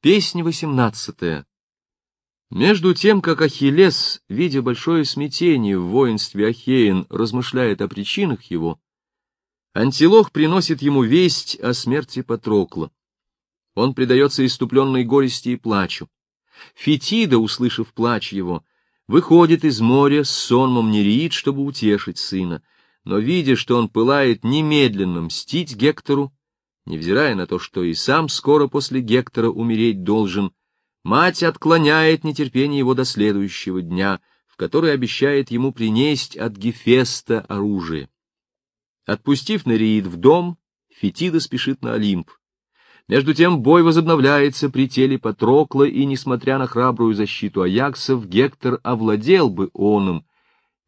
Песня восемнадцатая. Между тем, как Ахиллес, видя большое смятение в воинстве Ахеин, размышляет о причинах его, Антилох приносит ему весть о смерти Патрокла. Он предается иступленной горести и плачу. Фетида, услышав плач его, выходит из моря с сонмом Нереид, чтобы утешить сына, но, видя, что он пылает немедленно мстить Гектору, невзирая на то, что и сам скоро после Гектора умереть должен, мать отклоняет нетерпение его до следующего дня, в который обещает ему принесть от Гефеста оружие. Отпустив Нереид в дом, Фетида спешит на Олимп. Между тем бой возобновляется при теле Патрокла, и, несмотря на храбрую защиту Аяксов, Гектор овладел бы оном,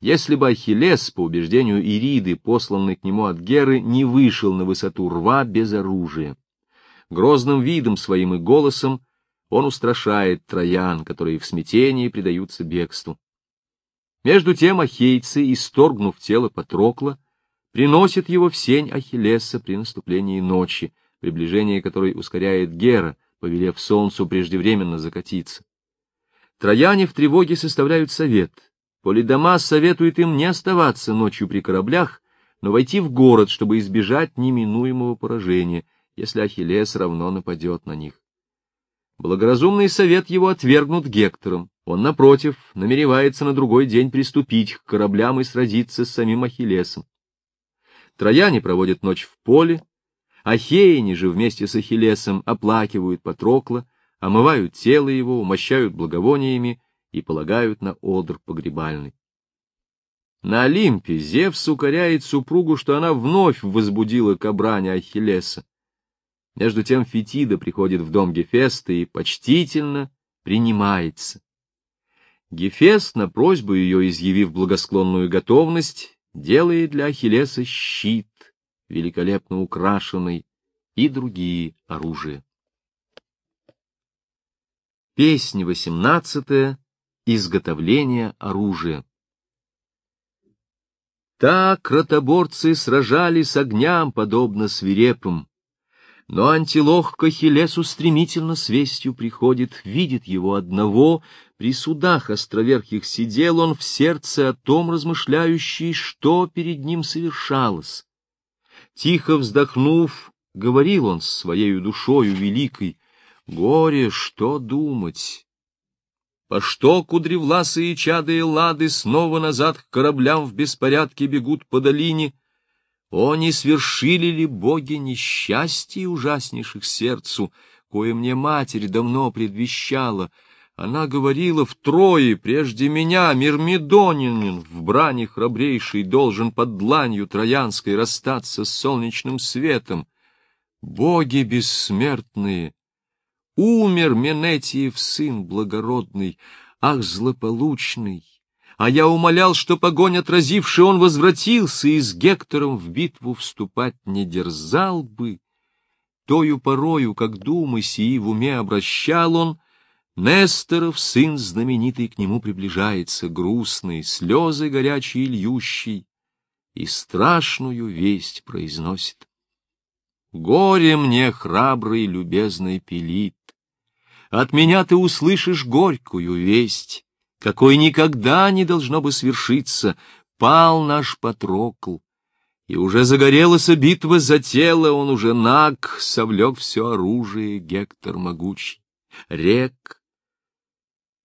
если бы Ахиллес, по убеждению Ириды, посланный к нему от Геры, не вышел на высоту рва без оружия. Грозным видом своим и голосом он устрашает троян, которые в смятении предаются бегству. Между тем ахейцы, исторгнув тело Патрокла, приносят его в сень Ахиллеса при наступлении ночи, приближение которой ускоряет Гера, повелев солнцу преждевременно закатиться. Трояне в тревоге составляют совет — Полидамас советует им не оставаться ночью при кораблях, но войти в город, чтобы избежать неминуемого поражения, если Ахиллес равно нападет на них. Благоразумный совет его отвергнут Гектором. Он, напротив, намеревается на другой день приступить к кораблям и сразиться с самим Ахиллесом. Трояне проводят ночь в поле, Ахеяне же вместе с Ахиллесом оплакивают Патрокла, омывают тело его, умощают благовониями и полагают на одр погребальный. На Олимпе Зевс укоряет супругу, что она вновь возбудила к обране Ахиллеса. Между тем Фетида приходит в дом Гефеста и почтительно принимается. Гефест, на просьбу ее изъявив благосклонную готовность, делает для Ахиллеса щит, великолепно украшенный, и другие оружия. Песня восемнадцатая изготовления оружия. Так ротоборцы сражались огням, подобно свирепым. Но антилох к Ахиллесу стремительно с вестью приходит, видит его одного, при судах островерхих сидел он в сердце о том размышляющий, что перед ним совершалось. Тихо вздохнув, говорил он с своей душою великой, «Горе, что думать? По что кудревласые чады и лады снова назад к кораблям в беспорядке бегут по долине? О, не свершили ли боги несчастье ужаснейших сердцу, кое мне матерь давно предвещала? Она говорила втрое, прежде меня, Мирмидонин, в брани храбрейший, должен под дланью троянской расстаться с солнечным светом. Боги бессмертные! Умер Менетиев сын благородный, ах, злополучный! А я умолял, что погонь отразивший он возвратился и с Гектором в битву вступать не дерзал бы. Тою порою, как думы сии в уме обращал он, Несторов сын знаменитый к нему приближается, грустный, слезы горячие льющий, и страшную весть произносит. Горе мне, храбрый, любезный пилит, от меня ты услышишь горькую весть, какой никогда не должно бы свершиться, пал наш Патрокл. И уже загорелась битва за тело, он уже наг, совлек все оружие Гектор могучий. Рек.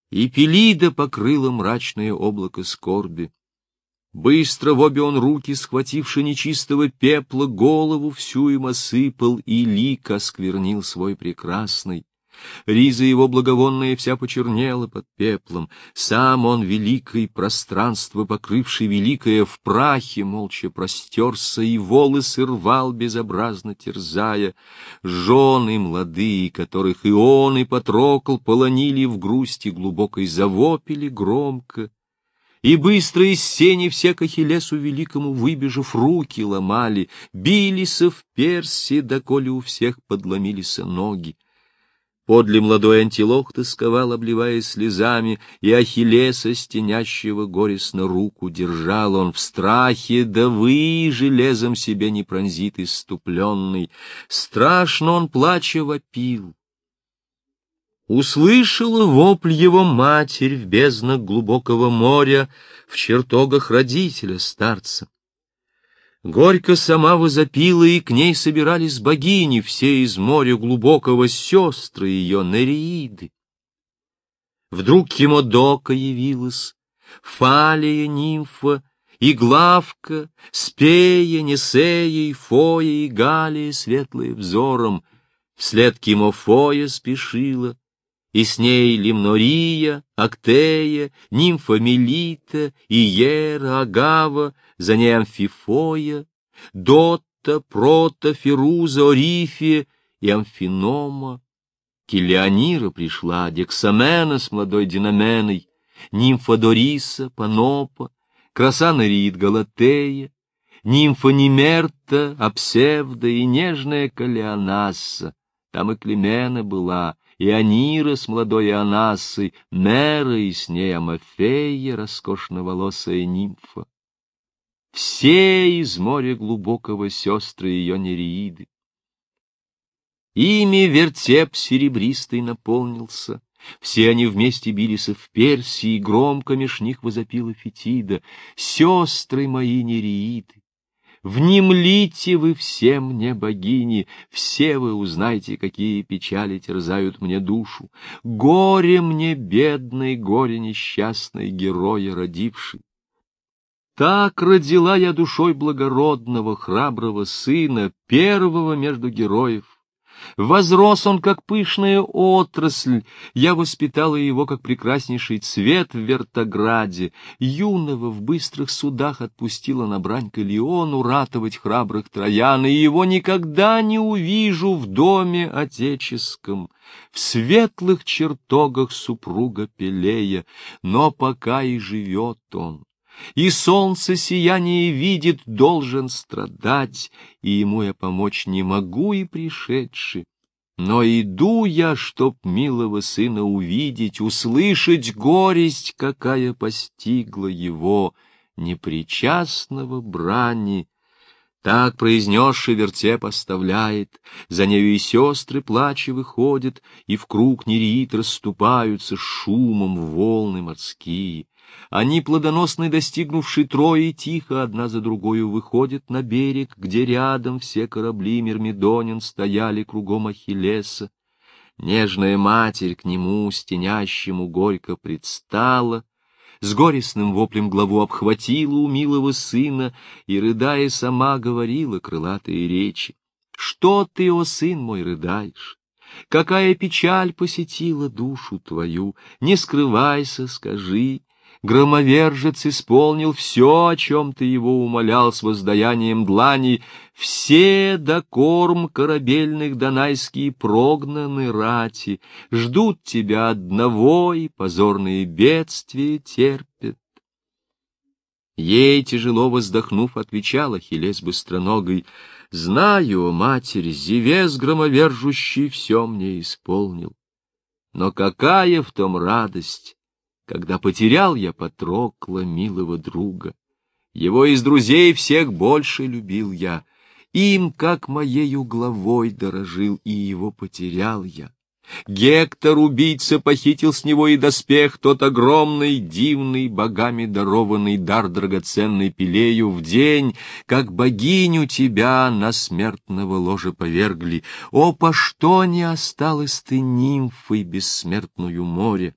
И Пелида покрыла мрачное облако скорби. Быстро в обе он руки, схвативши нечистого пепла, голову всю им осыпал, и лик осквернил свой прекрасный. Риза его благовонная вся почернела под пеплом. Сам он, великое пространство, покрывший великое, в прахе молча простерся и волосы рвал, безобразно терзая. Жены молодые, которых и он, и Патрокл полонили в грусти глубокой, завопили громко. И быстро из сени все к Ахиллесу великому выбежав, руки ломали, бились в перси, доколе у всех подломились ноги. Подле молодой антилох тосковал, обливаясь слезами, и Ахиллеса, стенящего горестно руку, держал он в страхе, да вы железом себе не пронзит иступленный. Страшно он, плача, вопил. Услышала вопль его матерь в безднах глубокого моря, в чертогах родителя старца. Горько сама возопила, и к ней собирались богини, все из моря глубокого сестры ее, Нереиды. Вдруг Кимодока явилась, Фалия нимфа, и Главка, Спея, Несея, и Фоя, и Галия, светлые взором, вслед Кимофоя спешила, и с ней Лимнория, Актея, нимфа Мелита, Иера, Агава, за ней Амфифоя, Дотта, Прота, Феруза, Орифия и Амфинома. Килеонира пришла, Дексамена с молодой Динаменой, нимфа Дориса, Панопа, краса Нариит Галатея, нимфа Немерта, Апсевда и нежная Калеонасса. Там и Климена была, и Анира с молодой Анасой, Мера и с ней Амафея, роскошноволосая нимфа. Все из моря глубокого сестры ее нереиды. Ими вертеп серебристый наполнился, все они вместе бились в Персии, громко меж них возопила Фетида. «Сестры мои нереиды, Внемлите вы все мне, богини, все вы узнайте, какие печали терзают мне душу. Горе мне, бедный, горе несчастный, героя родивший. Так родила я душой благородного, храброго сына, первого между героев, Возрос он, как пышная отрасль, я воспитала его, как прекраснейший цвет в вертограде, юного в быстрых судах отпустила на брань к Леону ратовать храбрых троян, и его никогда не увижу в доме отеческом, в светлых чертогах супруга Пелея, но пока и живет он и солнце сияние видит, должен страдать, и ему я помочь не могу и пришедший. Но иду я, чтоб милого сына увидеть, услышать горесть, какая постигла его, непричастного брани. Так произнесший вертеп оставляет, за нею и сестры плача выходят, и в круг нереид расступаются шумом волны морские. Они, плодоносные достигнувшие Трои, тихо одна за другою выходят на берег, где рядом все корабли Мирмидонин стояли кругом Ахиллеса. Нежная матерь к нему, стенящему, горько предстала, с горестным воплем главу обхватила у милого сына и, рыдая, сама говорила крылатые речи. «Что ты, о сын мой, рыдаешь? Какая печаль посетила душу твою? Не скрывайся, скажи, Громовержец исполнил все, о чем ты его умолял с воздаянием длани. Все до корм корабельных донайские прогнаны рати, Ждут тебя одного, и позорные бедствия терпят. Ей, тяжело воздохнув, отвечала Хилес быстроногой, «Знаю, матерь, Зевес громовержущий все мне исполнил. Но какая в том радость, когда потерял я Патрокла, милого друга. Его из друзей всех больше любил я, им, как моею главой, дорожил, и его потерял я. Гектор, убийца, похитил с него и доспех, тот огромный, дивный, богами дарованный дар драгоценный Пелею в день, как богиню тебя на смертного ложа повергли. О, по что не осталось ты нимфой бессмертную море!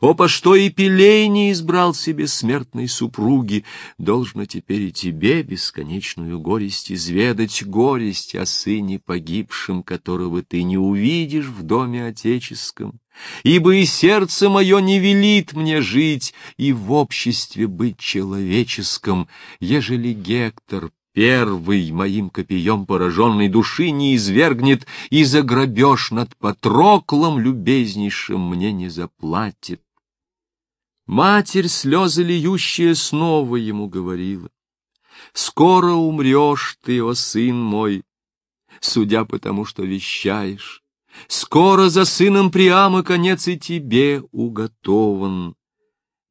О, по что и Пелей не избрал себе смертной супруги, должно теперь и тебе бесконечную горесть изведать, горесть о сыне погибшем, которого ты не увидишь в доме отеческом. Ибо и сердце мое не велит мне жить и в обществе быть человеческом, ежели Гектор первый моим копьем пораженной души не извергнет, и за грабеж над Патроклом любезнейшим мне не заплатит. Матерь, слезы льющая, снова ему говорила. Скоро умрешь ты, о сын мой, судя по тому, что вещаешь. Скоро за сыном Приама конец и тебе уготован.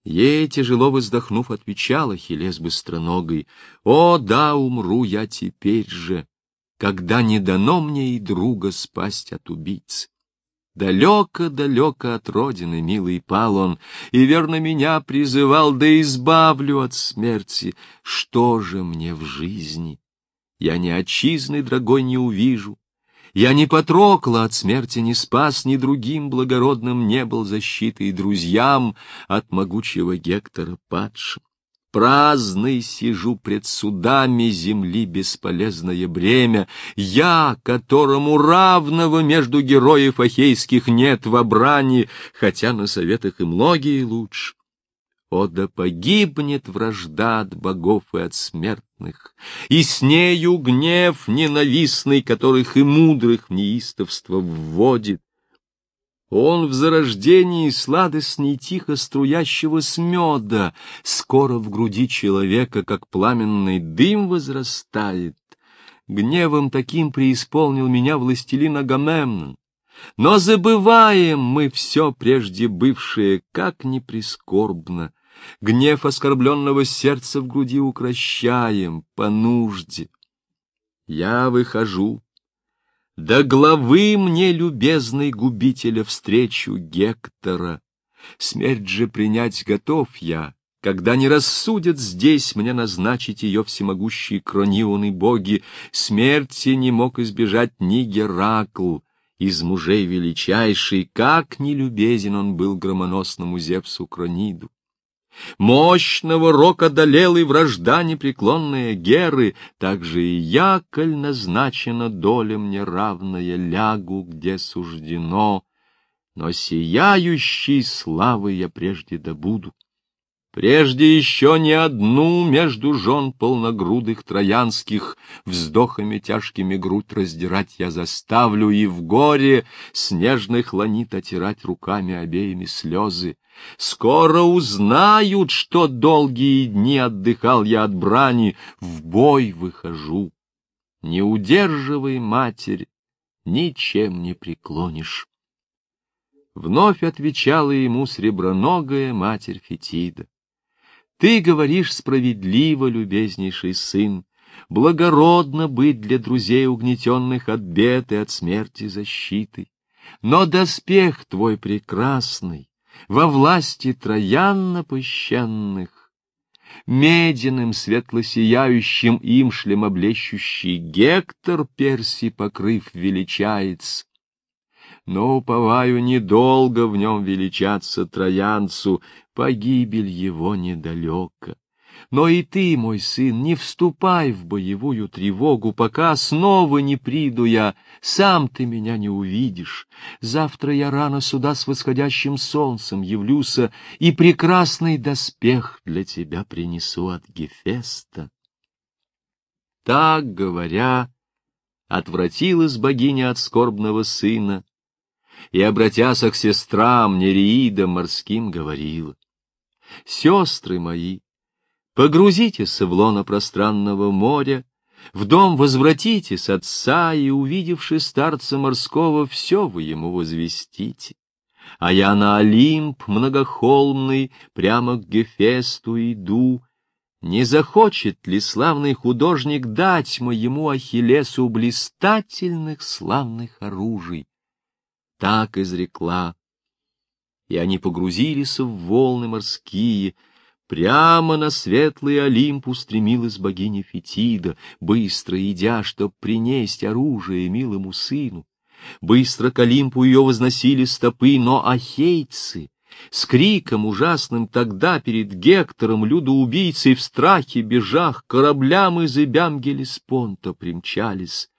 Ей, тяжело вздохнув, отвечала Хилес быстроногой, «О, да, умру я теперь же, когда не дано мне и друга спасть от убийцы». Далеко-далеко от родины, милый, пал он, и верно меня призывал, да избавлю от смерти. Что же мне в жизни? Я ни отчизны дорогой не увижу, я ни Патрокла от смерти не спас, ни другим благородным не был защитой друзьям от могучего Гектора падшим. Праздный сижу пред судами земли бесполезное бремя, я, которому равного между героев ахейских нет в обране, хотя на советах и многие лучше. О, да погибнет вражда от богов и от смертных, и с нею гнев ненавистный, которых и мудрых в неистовство вводит, он в зарождении сладостней тихо струящегося меда, скоро в груди человека, как пламенный дым возрастает. Гневом таким преисполнил меня властелин Агамемнон. Но забываем мы все прежде бывшее, как ни прискорбно. Гнев оскорбленного сердца в груди укращаем по нужде. Я выхожу, до главы мне, любезный губителя, встречу Гектора. Смерть же принять готов я, когда не рассудят здесь мне назначить ее всемогущие кронионы боги, смерти не мог избежать ни Геракл, из мужей величайший, как нелюбезен он был громоносному Зевсу Крониду. Мощного рок одолел и вражда непреклонная Геры, так же и я, коль назначена доля мне равная, лягу, где суждено, но сияющей славы я прежде добуду. Прежде еще не одну между жен полногрудых троянских вздохами тяжкими грудь раздирать я заставлю, и в горе снежных ланит отирать руками обеими слезы. Скоро узнают, что долгие дни отдыхал я от брани, в бой выхожу. Не удерживай, матерь, ничем не преклонишь. Вновь отвечала ему среброногая матерь Фетида. Ты говоришь справедливо, любезнейший сын, благородно быть для друзей угнетенных от бед и от смерти защитой. Но доспех твой прекрасный, во власти троян напыщенных, меденным светло-сияющим им шлемоблещущий Гектор Перси покрыв величается, но, уповаю, недолго в нем величаться троянцу, погибель его недалека. Но и ты, мой сын, не вступай в боевую тревогу, пока снова не приду я, сам ты меня не увидишь. Завтра я рано сюда с восходящим солнцем явлюся, и прекрасный доспех для тебя принесу от Гефеста. Так говоря, отвратилась богиня от скорбного сына, и, обратясь к сестрам Нереидам морским, говорила, «Сестры мои, погрузитесь в лоно пространного моря, в дом возвратитесь отца, и, увидевши старца морского, все вы ему возвестите. А я на Олимп многохолмный, прямо к Гефесту иду, не захочет ли славный художник дать моему Ахиллесу блистательных славных оружий? Так изрекла. И они погрузились в волны морские, Прямо на светлый Олимп устремилась богиня Фетида, быстро идя, чтоб принесть оружие милому сыну. Быстро к Олимпу ее возносили стопы, но ахейцы с криком ужасным тогда перед Гектором людоубийцей в страхе бежах кораблям из Ибям Гелеспонта примчались.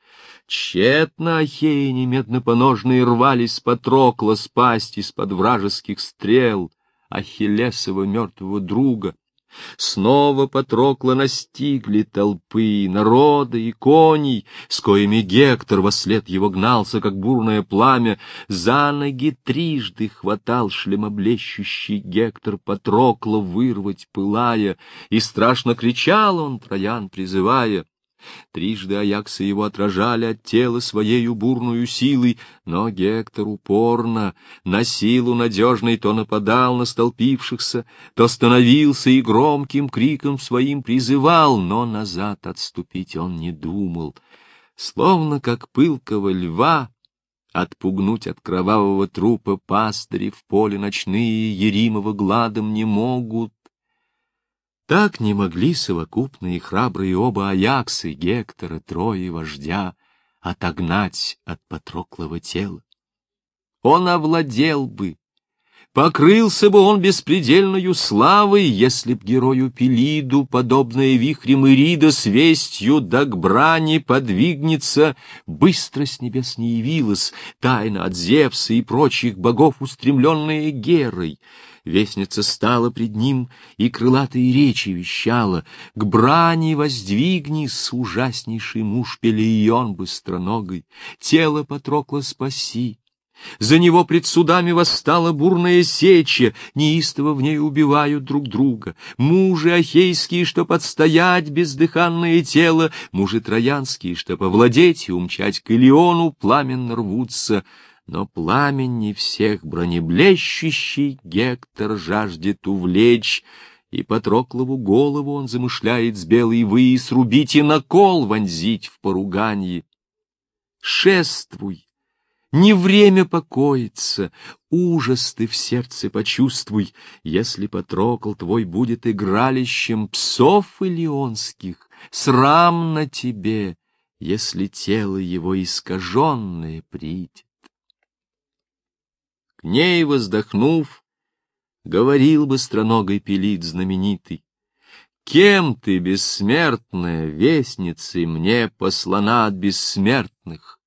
Тщетно Ахеи немедно-поножные рвались с Патрокла спасть из-под вражеских стрел Ахиллесова мертвого друга. Снова Патрокла настигли толпы, народа и коней, с коими Гектор во след его гнался, как бурное пламя. За ноги трижды хватал шлемоблещущий Гектор Патрокла вырвать пылая, и страшно кричал он, Троян призывая — Трижды Аяксы его отражали от тела своею бурную силой, но Гектор упорно, на силу надежной, то нападал на столпившихся, то становился и громким криком своим призывал, но назад отступить он не думал. Словно как пылкого льва, Отпугнуть от кровавого трупа пастыри в поле ночные Еримова гладом не могут. Так не могли совокупные храбрые оба Аяксы, Гектора, Трои, вождя, отогнать от Патроклого тела. Он овладел бы, покрылся бы он беспредельною славой, если б герою Пелиду, подобное вихрем Ирида, с вестью да к брани подвигнется, быстро с небес не явилась, тайна от Зевса и прочих богов, устремленная Герой — Вестница стала пред ним и крылатые речи вещала. К брани воздвигнись, ужаснейший муж Пелион быстроногой, тело Патрокла спаси. За него пред судами восстала бурная сеча, неистово в ней убивают друг друга. Мужи ахейские, чтоб отстоять бездыханное тело, мужи троянские, чтоб овладеть и умчать к Илиону, пламенно рвутся — но пламени всех бронеблещущий Гектор жаждет увлечь, и Патроклову голову он замышляет с белой вы срубить и на кол вонзить в поруганье. Шествуй, не время покоиться, ужас ты в сердце почувствуй, если Патрокл твой будет игралищем псов илионских, срам на тебе, если тело его искаженное придет ней воздохнув, говорил быстроногой пилит знаменитый. Кем ты, бессмертная, вестницей мне послана от бессмертных?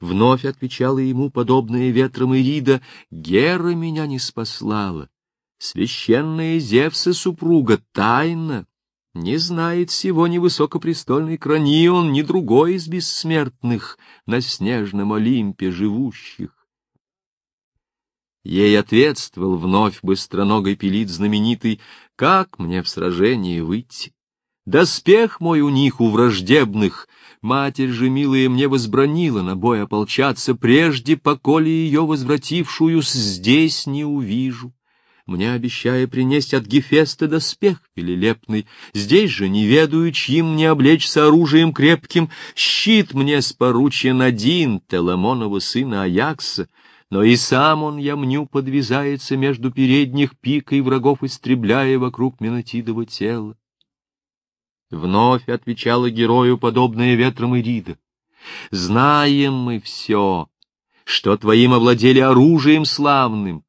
Вновь отвечала ему, подобная ветром Ирида, Гера меня не спаслала. Священная Зевса супруга тайна, не знает всего ни высокопрестольный Кранион, ни другой из бессмертных на снежном Олимпе живущих. Ей ответствовал вновь быстроногой пилит знаменитый, «Как мне в сражении выйти? Доспех мой у них, у враждебных, Матерь же, милая, мне возбранила на бой ополчаться, Прежде, поколе ее возвратившую, здесь не увижу. Мне обещая принести от Гефеста доспех велелепный, Здесь же, не ведаю, чьим мне облечься оружием крепким, Щит мне споручен один, Теламонова сына Аякса, но и сам он, я мню, подвязается между передних пик и врагов истребляя вокруг Менотидова тела. Вновь отвечала герою, подобная ветром Ирида. Знаем мы все, что твоим овладели оружием славным,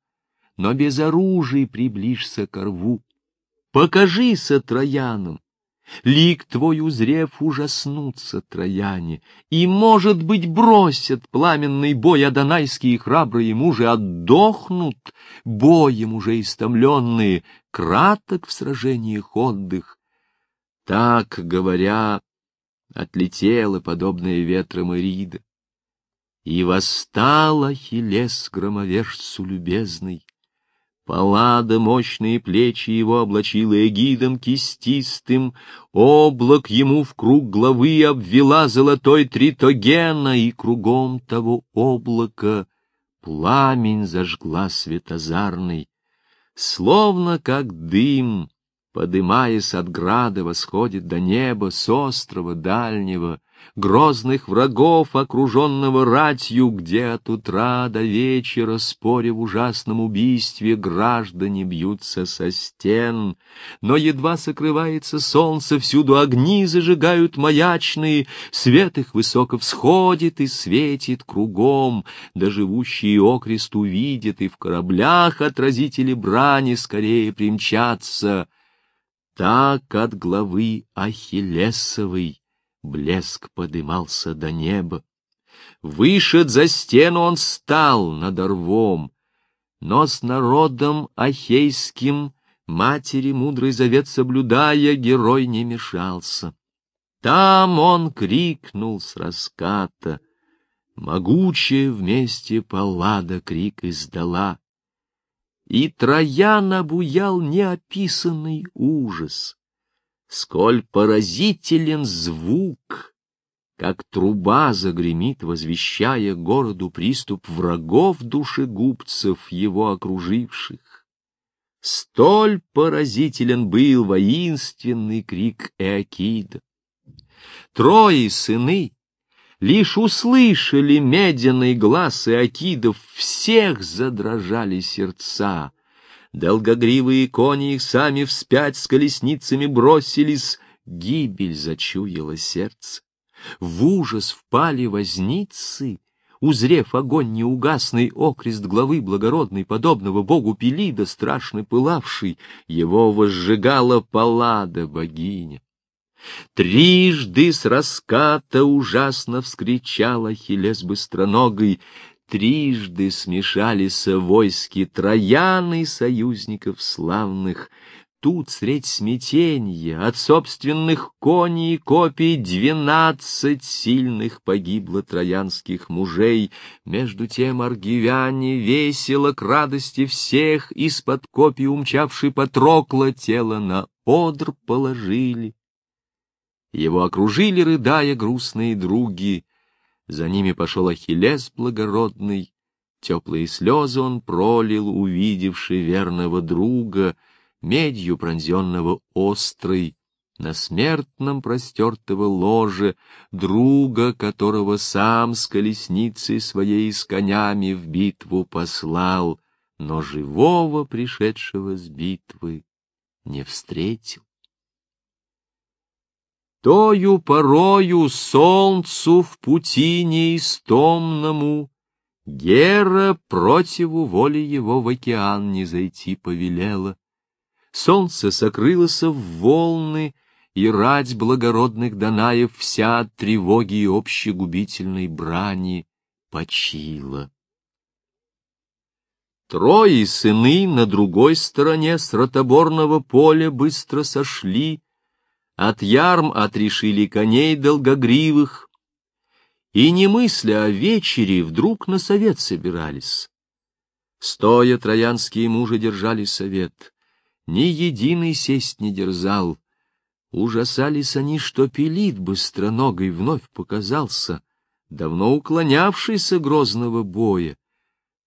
но без оружия приближься к рву. Покажися троянам, Лик твой узрев, ужаснутся трояне, и, может быть, бросят пламенный бой адонайские храбрые мужи, отдохнут, боем уже истомленные, краток в сражениях отдых. Так, говоря, отлетела, подобная ветром Ирида. И восстал Ахиллес громовержцу любезный, Паллада мощные плечи его облачила эгидом кистистым, облак ему в круг головы обвела золотой тритогена, и кругом того облака пламень зажгла светозарный, словно как дым, подымаясь от града, восходит до неба с острова дальнего, грозных врагов, окруженного ратью, где от утра до вечера, споря в ужасном убийстве, граждане бьются со стен. Но едва сокрывается солнце, всюду огни зажигают маячные, свет их высоко всходит и светит кругом, да живущие окрест увидят, и в кораблях отразители брани скорее примчатся. Так от главы Ахиллесовой блеск подымался до неба. Вышед за стену он стал над рвом, но с народом ахейским, матери мудрый завет соблюдая, герой не мешался. Там он крикнул с раската, могучая вместе паллада крик издала. И Троян обуял неописанный ужас сколь поразителен звук, как труба загремит, возвещая городу приступ врагов душегубцев, его окруживших. Столь поразителен был воинственный крик Эакида. Трое сыны, Лишь услышали медяный глаз Иокидов, всех задрожали сердца. Долгогривые кони их сами вспять с колесницами бросились, гибель зачуяло сердце. В ужас впали возницы, узрев огонь неугасный, окрест главы благородный, подобного богу Пелида, страшно пылавший, его возжигала Паллада богиня. Трижды с раската ужасно вскричал Ахиллес быстроногой, трижды смешались войски Трояны союзников славных, Тут средь смятенья от собственных коней и копий двенадцать сильных погибло троянских мужей. Между тем аргивяне весело к радости всех из-под копий умчавший Патрокла тело на одр положили. Его окружили, рыдая, грустные други. За ними пошел Ахиллес благородный. Теплые слезы он пролил, увидевший верного друга — медью пронзенного острой, на смертном простертого ложе, друга, которого сам с колесницей своей с конями в битву послал, но живого, пришедшего с битвы, не встретил. Тою порою солнцу в пути неистомному Гера противу воли его в океан не зайти повелела солнце сокрылось в волны, и рать благородных Данаев вся от тревоги и общегубительной брани почила. Трое сыны на другой стороне с ротоборного поля быстро сошли, от ярм отрешили коней долгогривых, и, не мысля о вечере, вдруг на совет собирались. Стоя троянские мужи держали совет ни единый сесть не дерзал. Ужасались они, что пилит быстроногой вновь показался, давно уклонявшийся грозного боя.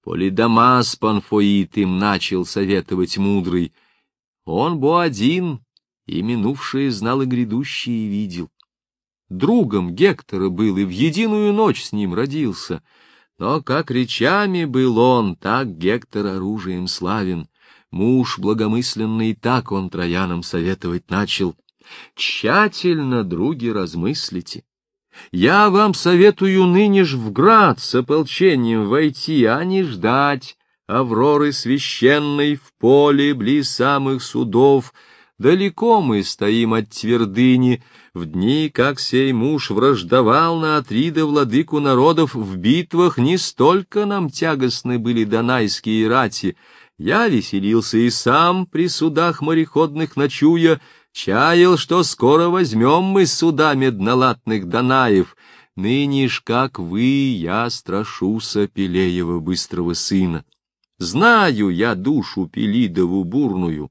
Полидамас Панфоит им начал советовать мудрый. Он бо один, и минувшее знал и грядущее видел. Другом Гектора был и в единую ночь с ним родился, но как речами был он, так Гектор оружием славен. Муж благомысленный, так он троянам советовать начал. Тщательно, други, размыслите. Я вам советую ныне ж в град с ополчением войти, а не ждать Авроры священной в поле близ самых судов. Далеко мы стоим от твердыни, в дни, как сей муж враждовал на Атрида владыку народов, в битвах не столько нам тягостны были донайские рати, я веселился и сам при судах мореходных ночуя, чаял, что скоро возьмем мы суда меднолатных Данаев. Ныне ж, как вы, я страшуся Пелеева быстрого сына. Знаю я душу Пелидову бурную.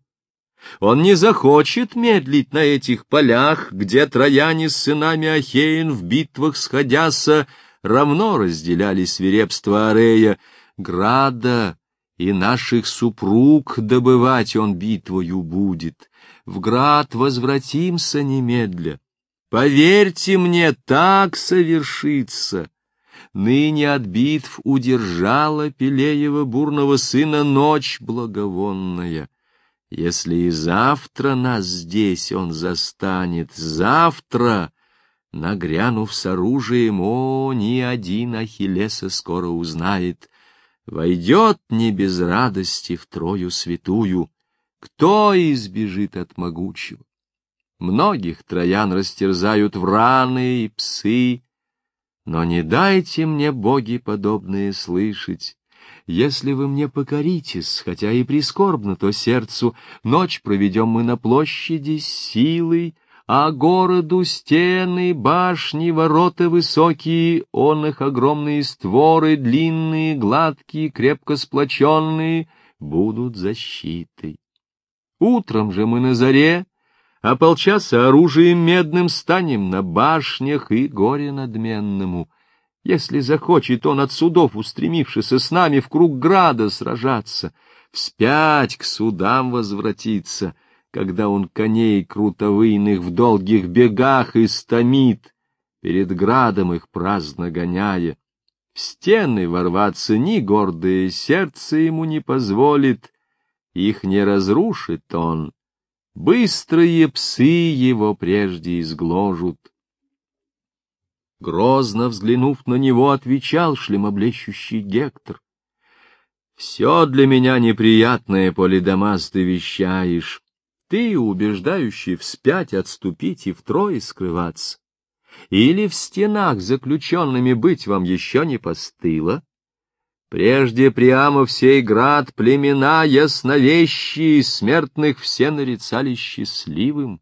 Он не захочет медлить на этих полях, где трояне с сынами Ахеин в битвах сходяся равно разделяли свирепство Арея. Града и наших супруг добывать он битвою будет. В град возвратимся немедля. Поверьте мне, так совершится. Ныне от битв удержала Пелеева бурного сына ночь благовонная. Если и завтра нас здесь он застанет, завтра, нагрянув с оружием, о, ни один Ахиллеса скоро узнает, Войдет не без радости в Трою святую, кто избежит от могучего? Многих троян растерзают враны и псы, но не дайте мне, боги подобные, слышать. Если вы мне покоритесь, хотя и прискорбно то сердцу, ночь проведем мы на площади с силой, а городу стены, башни, ворота высокие, он их огромные створы, длинные, гладкие, крепко сплоченные, будут защитой. Утром же мы на заре, ополчаса оружием медным станем на башнях и горе надменному. Если захочет он от судов, устремившись с нами в круг града сражаться, вспять к судам возвратиться — когда он коней крутовыйных в долгих бегах истомит, перед градом их праздно гоняя. В стены ворваться ни гордое сердце ему не позволит, их не разрушит он, быстрые псы его прежде изгложут. Грозно взглянув на него, отвечал шлемоблещущий Гектор. «Все для меня неприятное, Полидамас, ты вещаешь. Ты, убеждающий вспять отступить и втрое скрываться. Или в стенах заключенными быть вам еще не постыло? Прежде прямо в сей град племена ясновещие смертных все нарицали счастливым,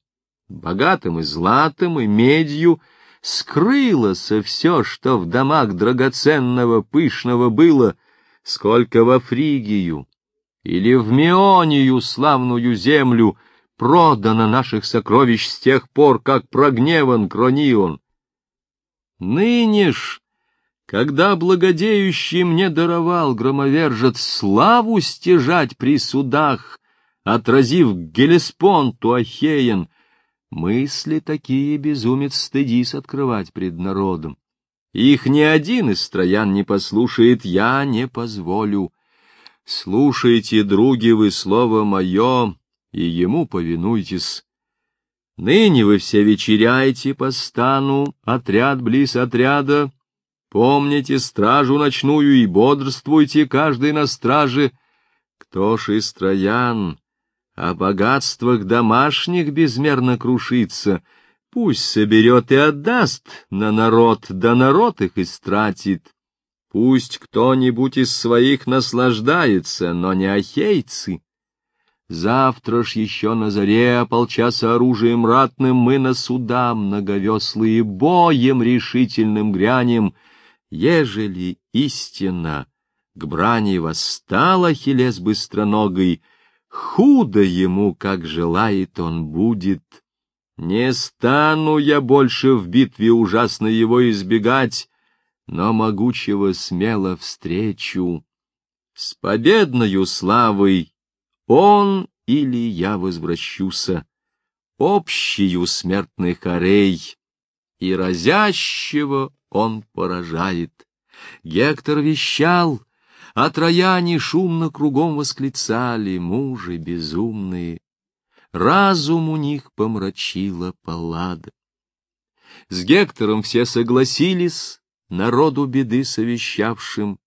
богатым и златом, и медью — скрылось все, что в домах драгоценного пышного было, сколько во Фригию или в Меонию славную землю продано наших сокровищ с тех пор, как прогневан Кронион. Ныне ж, когда благодеющий мне даровал громовержец славу стяжать при судах, отразив Гелеспонту Ахеен, Мысли такие безумец стыдись открывать пред народом. Их ни один из троян не послушает, я не позволю. Слушайте, други, вы слово мое, и ему повинуйтесь. Ныне вы все вечеряйте по стану, отряд близ отряда. Помните стражу ночную и бодрствуйте каждый на страже. Кто ж из троян о богатствах домашних безмерно крушится, пусть соберет и отдаст на народ, да народ их истратит. Пусть кто-нибудь из своих наслаждается, но не ахейцы. Завтра ж еще на заре, ополчаса оружием ратным, мы на суда многовеслые боем решительным грянем, ежели истина к брани восстал Ахиллес быстроногой, Худо ему, как желает он, будет. Не стану я больше в битве ужасно его избегать, но могучего смело встречу. С победною славой он или я возвращуся, общию смертных орей, и разящего он поражает. Гектор вещал, а трояне шумно кругом восклицали, мужи безумные. Разум у них помрачила паллада. С Гектором все согласились, народу беды совещавшим,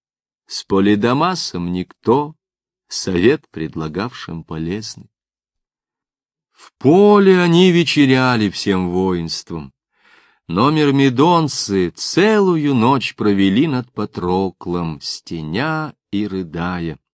с Полидамасом никто, совет предлагавшим полезный. В поле они вечеряли всем воинством, но мирмидонцы целую ночь провели над Патроклом, стеня и рыдая.